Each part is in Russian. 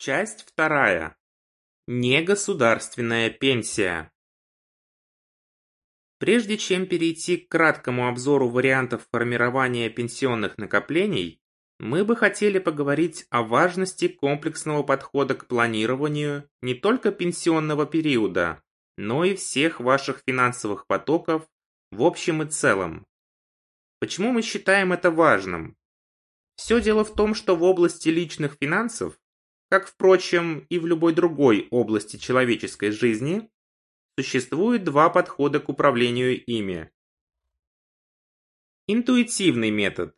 Часть вторая. Негосударственная пенсия. Прежде чем перейти к краткому обзору вариантов формирования пенсионных накоплений, мы бы хотели поговорить о важности комплексного подхода к планированию не только пенсионного периода, но и всех ваших финансовых потоков в общем и целом. Почему мы считаем это важным? Все дело в том, что в области личных финансов, как, впрочем, и в любой другой области человеческой жизни, существует два подхода к управлению ими. Интуитивный метод.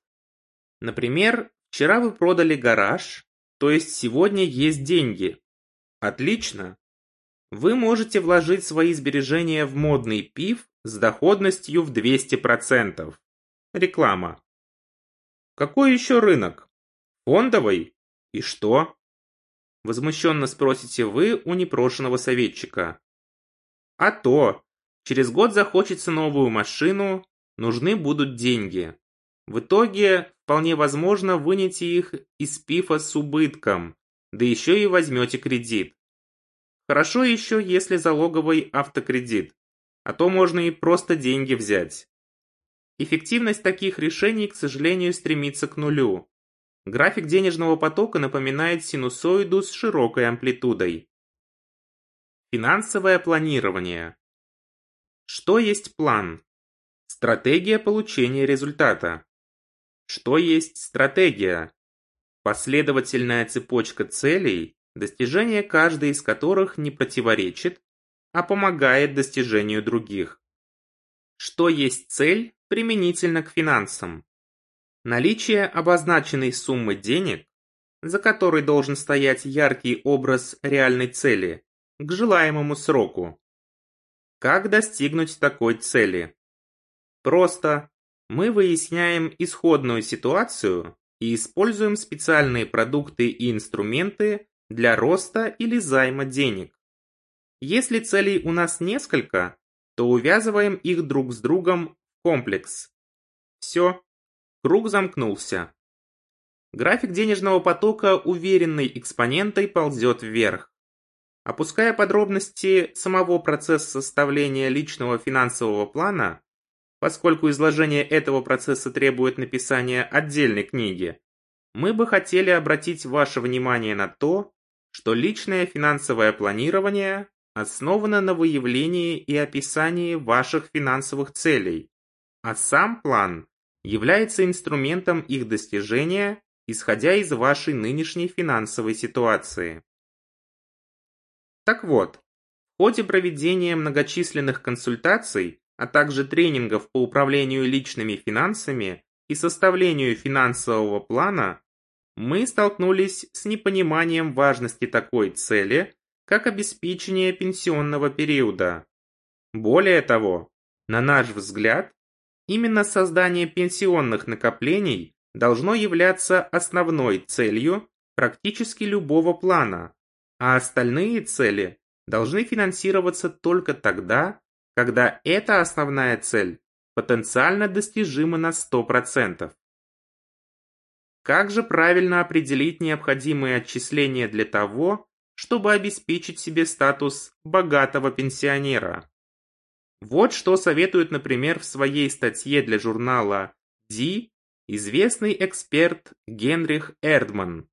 Например, вчера вы продали гараж, то есть сегодня есть деньги. Отлично. Вы можете вложить свои сбережения в модный пив с доходностью в 200%. Реклама. Какой еще рынок? Фондовый? И что? Возмущенно спросите вы у непрошенного советчика. А то, через год захочется новую машину, нужны будут деньги. В итоге, вполне возможно, вынете их из пифа с убытком, да еще и возьмете кредит. Хорошо еще, если залоговый автокредит, а то можно и просто деньги взять. Эффективность таких решений, к сожалению, стремится к нулю. График денежного потока напоминает синусоиду с широкой амплитудой. Финансовое планирование. Что есть план? Стратегия получения результата. Что есть стратегия? Последовательная цепочка целей, достижение каждой из которых не противоречит, а помогает достижению других. Что есть цель применительно к финансам? Наличие обозначенной суммы денег, за которой должен стоять яркий образ реальной цели, к желаемому сроку. Как достигнуть такой цели? Просто мы выясняем исходную ситуацию и используем специальные продукты и инструменты для роста или займа денег. Если целей у нас несколько, то увязываем их друг с другом в комплекс. Все, круг замкнулся. График денежного потока уверенной экспонентой ползет вверх. Опуская подробности самого процесса составления личного финансового плана, поскольку изложение этого процесса требует написания отдельной книги, мы бы хотели обратить ваше внимание на то, что личное финансовое планирование основана на выявлении и описании ваших финансовых целей, а сам план является инструментом их достижения, исходя из вашей нынешней финансовой ситуации. Так вот, в ходе проведения многочисленных консультаций, а также тренингов по управлению личными финансами и составлению финансового плана, мы столкнулись с непониманием важности такой цели как обеспечение пенсионного периода. Более того, на наш взгляд, именно создание пенсионных накоплений должно являться основной целью практически любого плана, а остальные цели должны финансироваться только тогда, когда эта основная цель потенциально достижима на 100%. Как же правильно определить необходимые отчисления для того, чтобы обеспечить себе статус богатого пенсионера. Вот что советует, например, в своей статье для журнала «Ди» известный эксперт Генрих Эрдман.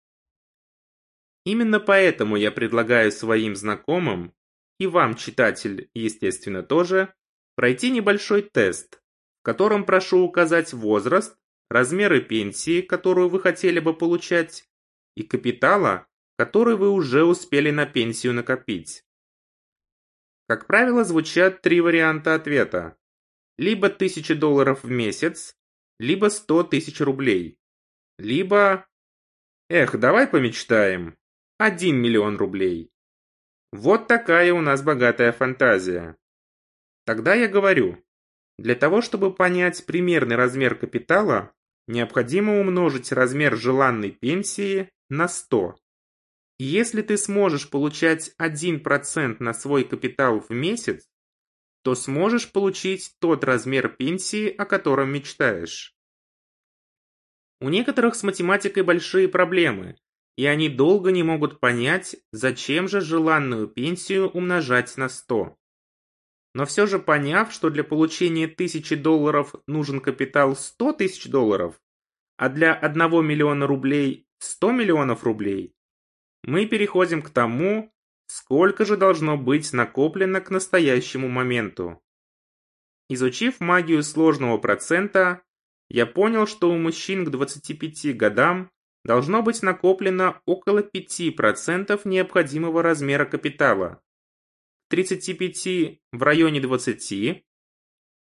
Именно поэтому я предлагаю своим знакомым, и вам, читатель, естественно, тоже, пройти небольшой тест, в котором прошу указать возраст, размеры пенсии, которую вы хотели бы получать, и капитала, который вы уже успели на пенсию накопить. Как правило, звучат три варианта ответа. Либо 1000 долларов в месяц, либо 100 тысяч рублей. Либо... Эх, давай помечтаем. 1 миллион рублей. Вот такая у нас богатая фантазия. Тогда я говорю, для того, чтобы понять примерный размер капитала, необходимо умножить размер желанной пенсии на 100. Если ты сможешь получать 1% на свой капитал в месяц, то сможешь получить тот размер пенсии, о котором мечтаешь. У некоторых с математикой большие проблемы, и они долго не могут понять, зачем же желанную пенсию умножать на 100. Но все же поняв, что для получения 1000 долларов нужен капитал 100 тысяч долларов, а для 1 миллиона рублей 100 миллионов рублей, мы переходим к тому, сколько же должно быть накоплено к настоящему моменту. Изучив магию сложного процента, я понял, что у мужчин к 25 годам должно быть накоплено около 5% необходимого размера капитала, к 35 в районе 20,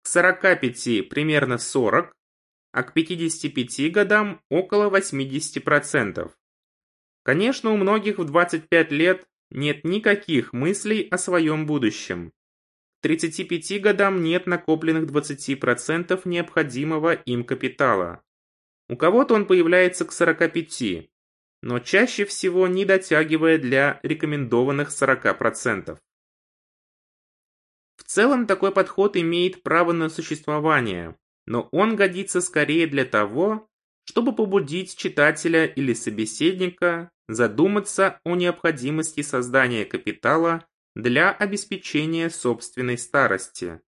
к 45 примерно 40, а к 55 годам около 80%. Конечно, у многих в 25 лет нет никаких мыслей о своем будущем. К 35 годам нет накопленных 20% необходимого им капитала. У кого-то он появляется к 45, но чаще всего не дотягивая для рекомендованных 40%. В целом такой подход имеет право на существование, но он годится скорее для того, чтобы побудить читателя или собеседника задуматься о необходимости создания капитала для обеспечения собственной старости.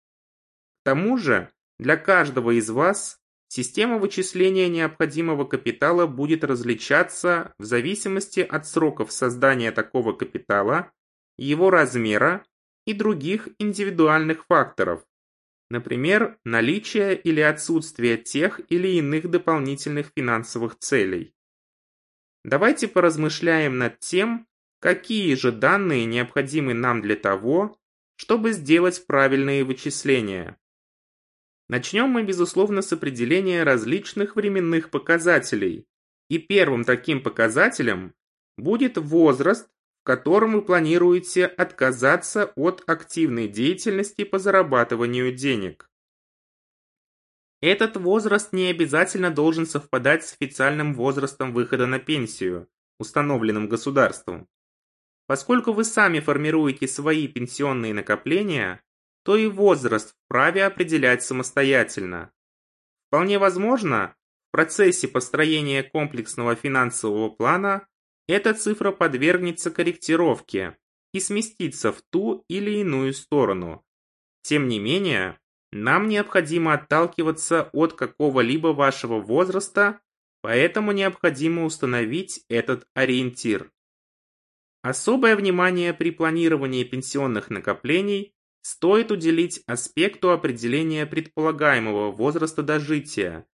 К тому же, для каждого из вас Система вычисления необходимого капитала будет различаться в зависимости от сроков создания такого капитала, его размера и других индивидуальных факторов, например, наличие или отсутствие тех или иных дополнительных финансовых целей. Давайте поразмышляем над тем, какие же данные необходимы нам для того, чтобы сделать правильные вычисления. Начнем мы, безусловно, с определения различных временных показателей. И первым таким показателем будет возраст, в котором вы планируете отказаться от активной деятельности по зарабатыванию денег. Этот возраст не обязательно должен совпадать с официальным возрастом выхода на пенсию, установленным государством. Поскольку вы сами формируете свои пенсионные накопления, то и возраст вправе определять самостоятельно. Вполне возможно, в процессе построения комплексного финансового плана эта цифра подвергнется корректировке и сместится в ту или иную сторону. Тем не менее, нам необходимо отталкиваться от какого-либо вашего возраста, поэтому необходимо установить этот ориентир. Особое внимание при планировании пенсионных накоплений стоит уделить аспекту определения предполагаемого возраста дожития,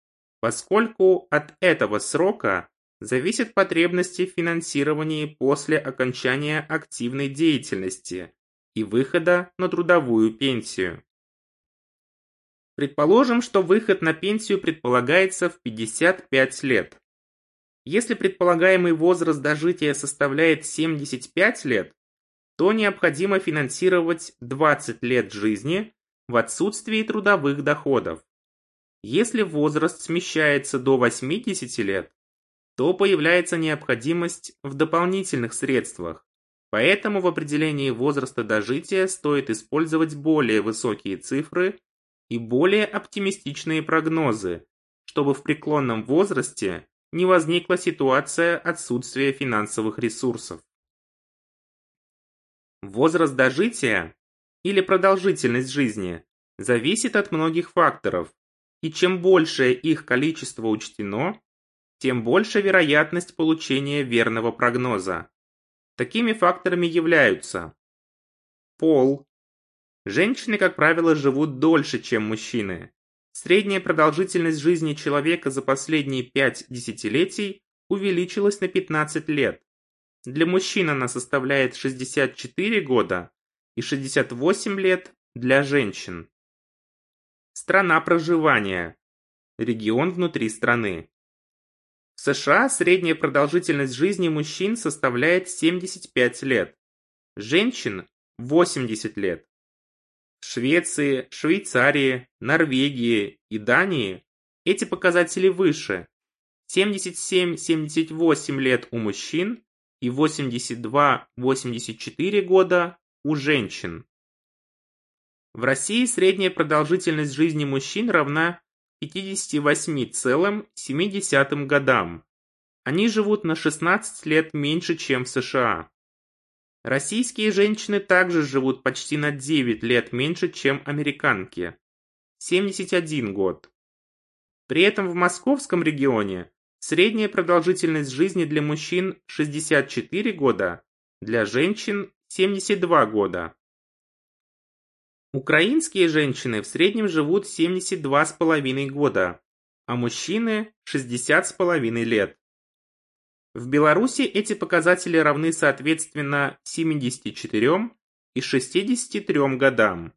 поскольку от этого срока зависят потребности в финансировании после окончания активной деятельности и выхода на трудовую пенсию. Предположим, что выход на пенсию предполагается в 55 лет. Если предполагаемый возраст дожития составляет 75 лет, то необходимо финансировать 20 лет жизни в отсутствии трудовых доходов. Если возраст смещается до 80 лет, то появляется необходимость в дополнительных средствах, поэтому в определении возраста дожития стоит использовать более высокие цифры и более оптимистичные прогнозы, чтобы в преклонном возрасте не возникла ситуация отсутствия финансовых ресурсов. Возраст дожития или продолжительность жизни зависит от многих факторов, и чем большее их количество учтено, тем больше вероятность получения верного прогноза. Такими факторами являются пол. Женщины, как правило, живут дольше, чем мужчины. Средняя продолжительность жизни человека за последние 5 десятилетий увеличилась на 15 лет. Для мужчин она составляет 64 года и 68 лет для женщин. Страна проживания. Регион внутри страны. В США средняя продолжительность жизни мужчин составляет 75 лет, женщин – 80 лет. Швеции, Швейцарии, Норвегии и Дании эти показатели выше – 77-78 лет у мужчин и 82-84 года у женщин. В России средняя продолжительность жизни мужчин равна 58,7 годам, они живут на 16 лет меньше, чем в США. Российские женщины также живут почти на 9 лет меньше, чем американки – 71 год. При этом в московском регионе средняя продолжительность жизни для мужчин 64 года, для женщин 72 года. Украинские женщины в среднем живут 72,5 года, а мужчины 60,5 лет. В Беларуси эти показатели равны соответственно 74 и 63 годам.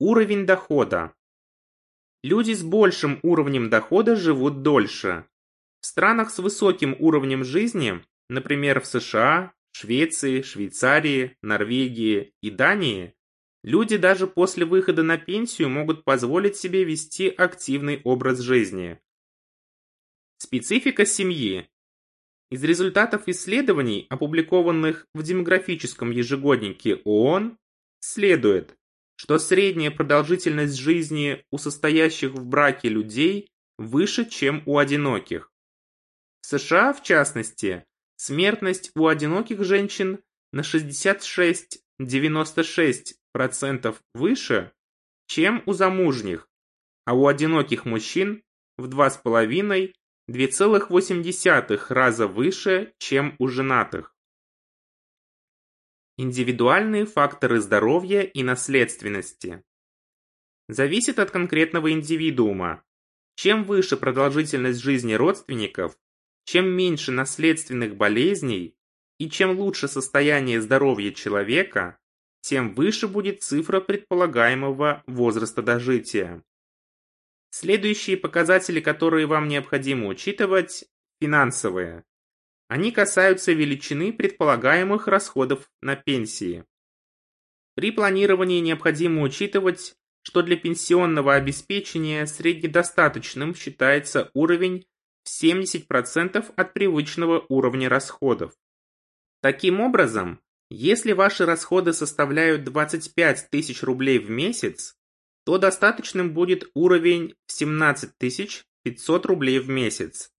Уровень дохода. Люди с большим уровнем дохода живут дольше. В странах с высоким уровнем жизни, например в США, Швеции, Швейцарии, Норвегии и Дании, люди даже после выхода на пенсию могут позволить себе вести активный образ жизни. Специфика семьи. Из результатов исследований, опубликованных в демографическом ежегоднике ООН, следует, что средняя продолжительность жизни у состоящих в браке людей выше, чем у одиноких. В США, в частности, смертность у одиноких женщин на 66-96% выше, чем у замужних, а у одиноких мужчин в 2,5 2,8 раза выше, чем у женатых. Индивидуальные факторы здоровья и наследственности. Зависит от конкретного индивидуума. Чем выше продолжительность жизни родственников, чем меньше наследственных болезней и чем лучше состояние здоровья человека, тем выше будет цифра предполагаемого возраста дожития. Следующие показатели, которые вам необходимо учитывать, финансовые. Они касаются величины предполагаемых расходов на пенсии. При планировании необходимо учитывать, что для пенсионного обеспечения среднедостаточным считается уровень в 70% от привычного уровня расходов. Таким образом, если ваши расходы составляют 25 тысяч рублей в месяц, то достаточным будет уровень в 17 500 рублей в месяц.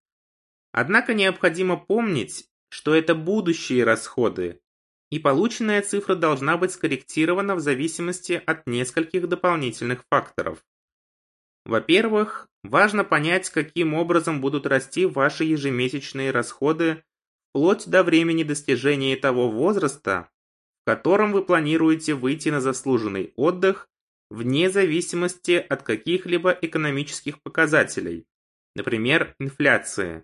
Однако необходимо помнить, что это будущие расходы, и полученная цифра должна быть скорректирована в зависимости от нескольких дополнительных факторов. Во-первых, важно понять, каким образом будут расти ваши ежемесячные расходы вплоть до времени достижения того возраста, в котором вы планируете выйти на заслуженный отдых вне зависимости от каких-либо экономических показателей, например, инфляции.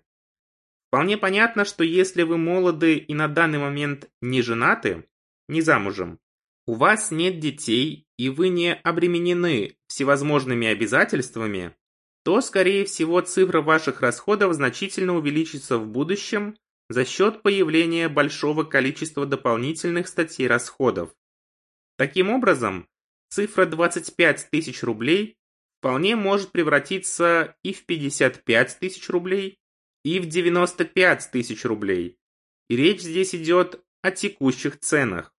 Вполне понятно, что если вы молоды и на данный момент не женаты, не замужем, у вас нет детей и вы не обременены всевозможными обязательствами, то, скорее всего, цифра ваших расходов значительно увеличится в будущем за счет появления большого количества дополнительных статей расходов. Таким образом, цифра 25 тысяч рублей вполне может превратиться и в 55 тысяч рублей, и в 95 тысяч рублей. И речь здесь идет о текущих ценах.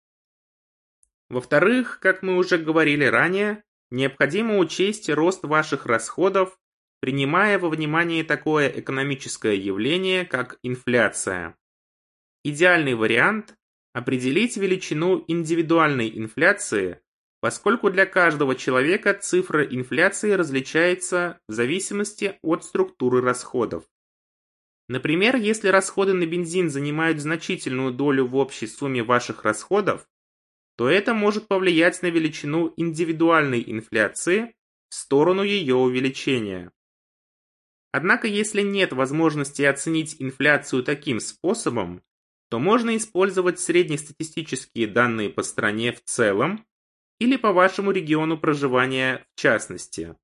Во-вторых, как мы уже говорили ранее, необходимо учесть рост ваших расходов, принимая во внимание такое экономическое явление, как инфляция. Идеальный вариант – определить величину индивидуальной инфляции, поскольку для каждого человека цифра инфляции различается в зависимости от структуры расходов. Например, если расходы на бензин занимают значительную долю в общей сумме ваших расходов, то это может повлиять на величину индивидуальной инфляции в сторону ее увеличения. Однако, если нет возможности оценить инфляцию таким способом, то можно использовать среднестатистические данные по стране в целом или по вашему региону проживания в частности.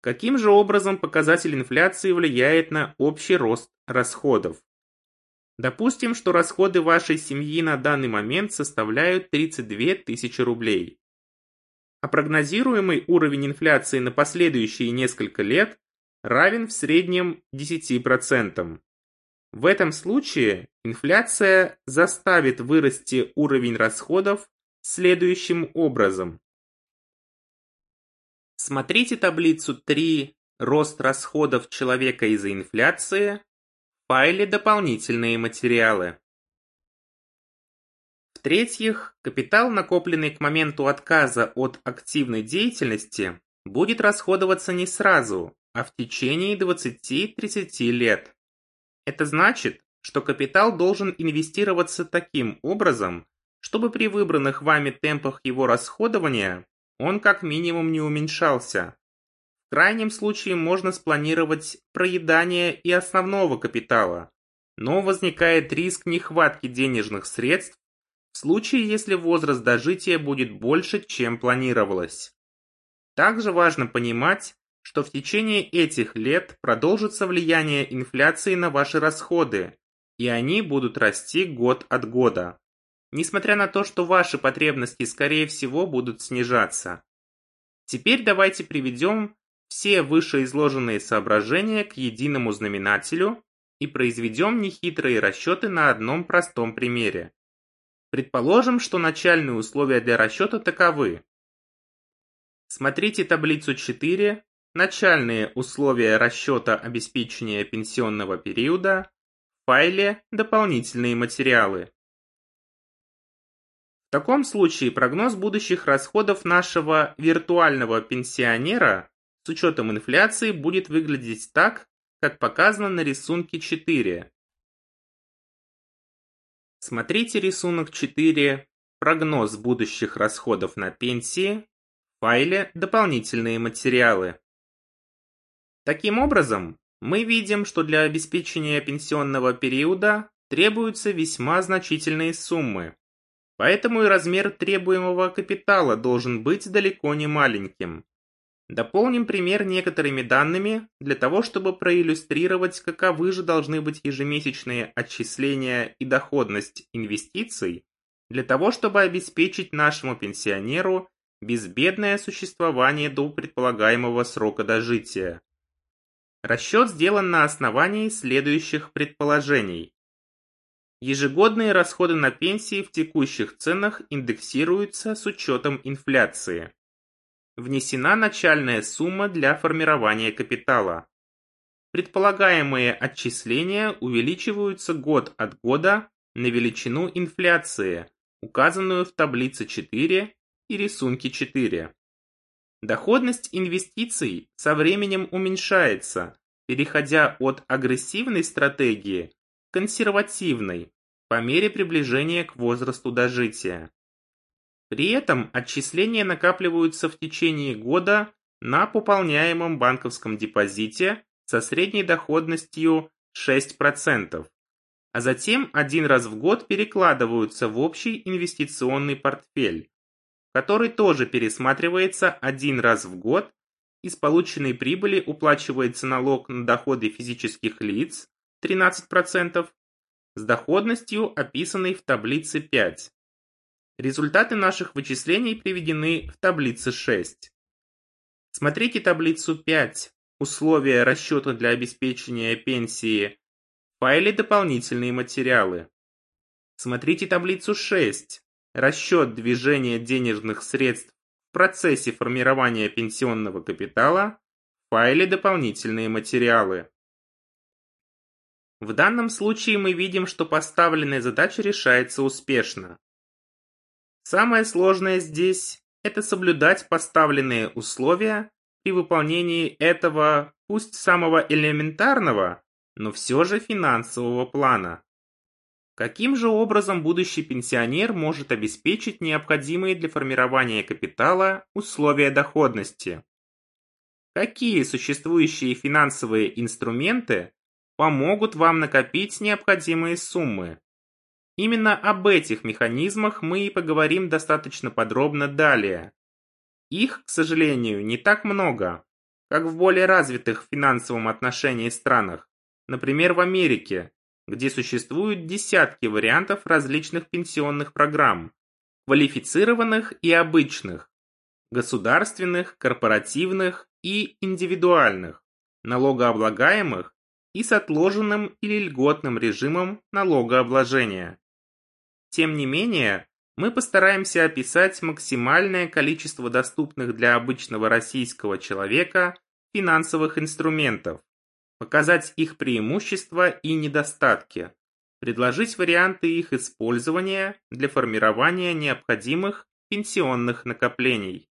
Каким же образом показатель инфляции влияет на общий рост расходов? Допустим, что расходы вашей семьи на данный момент составляют 32 тысячи рублей. А прогнозируемый уровень инфляции на последующие несколько лет равен в среднем 10%. В этом случае инфляция заставит вырасти уровень расходов следующим образом. Смотрите таблицу 3 «Рост расходов человека из-за инфляции» файле «Дополнительные материалы». В-третьих, капитал, накопленный к моменту отказа от активной деятельности, будет расходоваться не сразу, а в течение 20-30 лет. Это значит, что капитал должен инвестироваться таким образом, чтобы при выбранных вами темпах его расходования он как минимум не уменьшался. В крайнем случае можно спланировать проедание и основного капитала, но возникает риск нехватки денежных средств в случае, если возраст дожития будет больше, чем планировалось. Также важно понимать, что в течение этих лет продолжится влияние инфляции на ваши расходы, и они будут расти год от года, несмотря на то, что ваши потребности, скорее всего, будут снижаться. Теперь давайте приведем все вышеизложенные соображения к единому знаменателю и произведем нехитрые расчеты на одном простом примере. Предположим, что начальные условия для расчета таковы. Смотрите таблицу 4 «Начальные условия расчета обеспечения пенсионного периода» в файле «Дополнительные материалы». Таком случае прогноз будущих расходов нашего виртуального пенсионера с учетом инфляции будет выглядеть так, как показано на рисунке 4. Смотрите рисунок 4 «Прогноз будущих расходов на пенсии» в файле «Дополнительные материалы». Таким образом, мы видим, что для обеспечения пенсионного периода требуются весьма значительные суммы. Поэтому и размер требуемого капитала должен быть далеко не маленьким. Дополним пример некоторыми данными для того, чтобы проиллюстрировать, каковы же должны быть ежемесячные отчисления и доходность инвестиций, для того, чтобы обеспечить нашему пенсионеру безбедное существование до предполагаемого срока дожития. Расчет сделан на основании следующих предположений. Ежегодные расходы на пенсии в текущих ценах индексируются с учетом инфляции внесена начальная сумма для формирования капитала. Предполагаемые отчисления увеличиваются год от года на величину инфляции, указанную в таблице 4 и рисунке 4. Доходность инвестиций со временем уменьшается, переходя от агрессивной стратегии консервативной по мере приближения к возрасту дожития. При этом отчисления накапливаются в течение года на пополняемом банковском депозите со средней доходностью 6%, а затем один раз в год перекладываются в общий инвестиционный портфель, который тоже пересматривается один раз в год, из полученной прибыли уплачивается налог на доходы физических лиц 13% с доходностью, описанной в таблице 5. Результаты наших вычислений приведены в таблице 6. Смотрите таблицу 5 «Условия расчета для обеспечения пенсии» в файле «Дополнительные материалы». Смотрите таблицу 6 «Расчет движения денежных средств в процессе формирования пенсионного капитала» в файле «Дополнительные материалы». В данном случае мы видим, что поставленная задача решается успешно. Самое сложное здесь – это соблюдать поставленные условия при выполнении этого, пусть самого элементарного, но все же финансового плана. Каким же образом будущий пенсионер может обеспечить необходимые для формирования капитала условия доходности? Какие существующие финансовые инструменты помогут вам накопить необходимые суммы? Именно об этих механизмах мы и поговорим достаточно подробно далее. Их, к сожалению, не так много, как в более развитых в финансовом отношении странах, например, в Америке, где существуют десятки вариантов различных пенсионных программ, квалифицированных и обычных, государственных, корпоративных и индивидуальных, налогооблагаемых и с отложенным или льготным режимом налогообложения. Тем не менее, мы постараемся описать максимальное количество доступных для обычного российского человека финансовых инструментов, показать их преимущества и недостатки, предложить варианты их использования для формирования необходимых пенсионных накоплений.